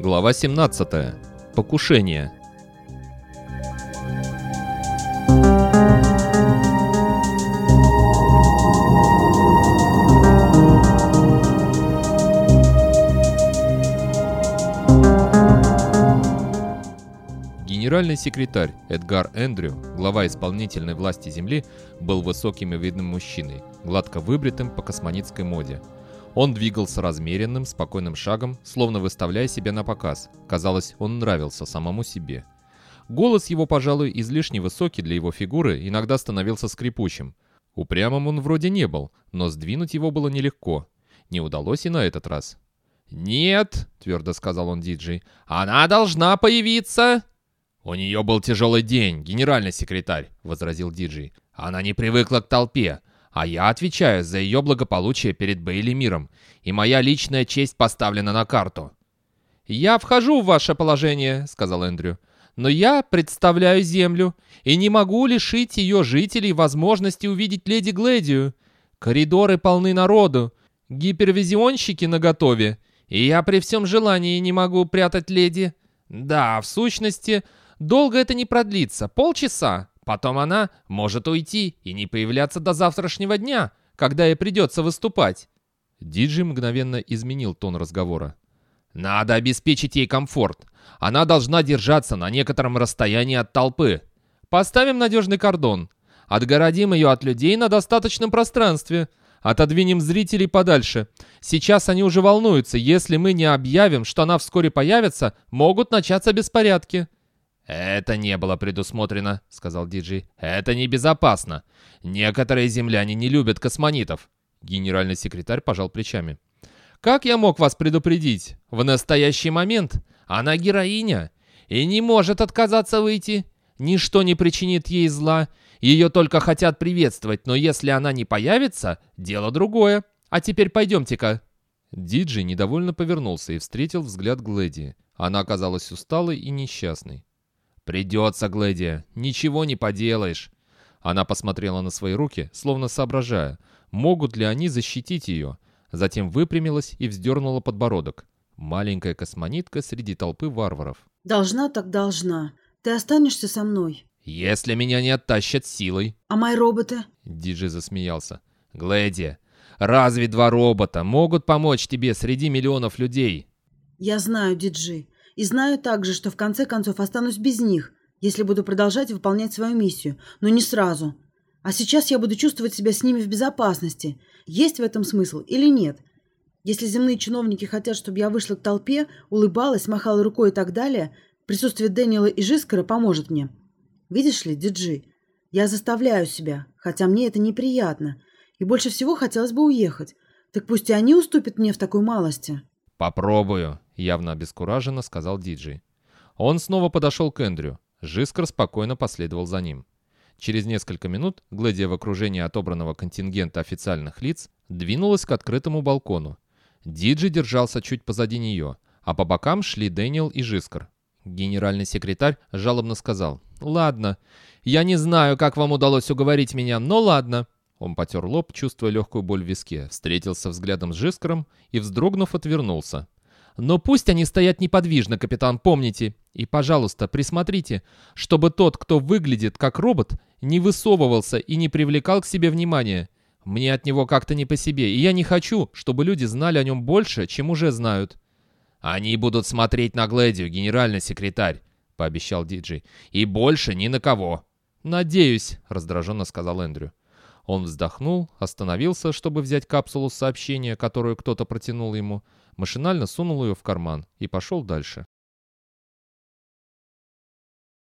Глава 17. Покушение. Генеральный секретарь Эдгар Эндрю, глава исполнительной власти Земли, был высоким и видным мужчиной, гладко выбритым по космонитской моде. Он двигался размеренным, спокойным шагом, словно выставляя себя на показ. Казалось, он нравился самому себе. Голос его, пожалуй, излишне высокий для его фигуры, иногда становился скрипучим. Упрямым он вроде не был, но сдвинуть его было нелегко. Не удалось и на этот раз. «Нет», — твердо сказал он диджей, — «она должна появиться!» «У нее был тяжелый день, генеральный секретарь», — возразил диджей. «Она не привыкла к толпе, а я отвечаю за ее благополучие перед Бейли миром, и моя личная честь поставлена на карту». «Я вхожу в ваше положение», — сказал Эндрю. «Но я представляю Землю и не могу лишить ее жителей возможности увидеть леди Гледию. Коридоры полны народу, гипервизионщики наготове, и я при всем желании не могу прятать леди. Да, в сущности, Долго это не продлится, полчаса. Потом она может уйти и не появляться до завтрашнего дня, когда ей придется выступать. Диджи мгновенно изменил тон разговора. «Надо обеспечить ей комфорт. Она должна держаться на некотором расстоянии от толпы. Поставим надежный кордон. Отгородим ее от людей на достаточном пространстве. Отодвинем зрителей подальше. Сейчас они уже волнуются. Если мы не объявим, что она вскоре появится, могут начаться беспорядки. «Это не было предусмотрено», — сказал Диджи. «Это небезопасно. Некоторые земляне не любят космонитов». Генеральный секретарь пожал плечами. «Как я мог вас предупредить? В настоящий момент она героиня и не может отказаться выйти. Ничто не причинит ей зла. Ее только хотят приветствовать, но если она не появится, дело другое. А теперь пойдемте-ка». Диджи недовольно повернулся и встретил взгляд Глэди. Она оказалась усталой и несчастной. «Придется, Глэдия, ничего не поделаешь». Она посмотрела на свои руки, словно соображая, могут ли они защитить ее. Затем выпрямилась и вздернула подбородок. Маленькая космонитка среди толпы варваров. «Должна так должна. Ты останешься со мной?» «Если меня не оттащат силой». «А мои роботы?» Диджи засмеялся. «Глэдия, разве два робота могут помочь тебе среди миллионов людей?» «Я знаю, Диджи. И знаю также, что в конце концов останусь без них, если буду продолжать выполнять свою миссию, но не сразу. А сейчас я буду чувствовать себя с ними в безопасности. Есть в этом смысл или нет? Если земные чиновники хотят, чтобы я вышла к толпе, улыбалась, махала рукой и так далее, присутствие Дэниела и Жискара поможет мне. Видишь ли, Диджи, я заставляю себя, хотя мне это неприятно, и больше всего хотелось бы уехать. Так пусть и они уступят мне в такой малости. «Попробую», — явно обескураженно сказал диджей. Он снова подошел к Эндрю. Жискар спокойно последовал за ним. Через несколько минут, глядя в окружении отобранного контингента официальных лиц, двинулась к открытому балкону. Диджи держался чуть позади нее, а по бокам шли Дэниел и Жискар. Генеральный секретарь жалобно сказал, «Ладно, я не знаю, как вам удалось уговорить меня, но ладно». Он потер лоб, чувствуя легкую боль в виске, встретился взглядом с Жискаром и, вздрогнув, отвернулся. «Но пусть они стоят неподвижно, капитан, помните. И, пожалуйста, присмотрите, чтобы тот, кто выглядит как робот, не высовывался и не привлекал к себе внимания. Мне от него как-то не по себе, и я не хочу, чтобы люди знали о нем больше, чем уже знают». «Они будут смотреть на Глэдию, генеральный секретарь», — пообещал Диджей. «И больше ни на кого». «Надеюсь», — раздраженно сказал Эндрю. Он вздохнул, остановился, чтобы взять капсулу сообщения, которую кто-то протянул ему, машинально сунул ее в карман и пошел дальше.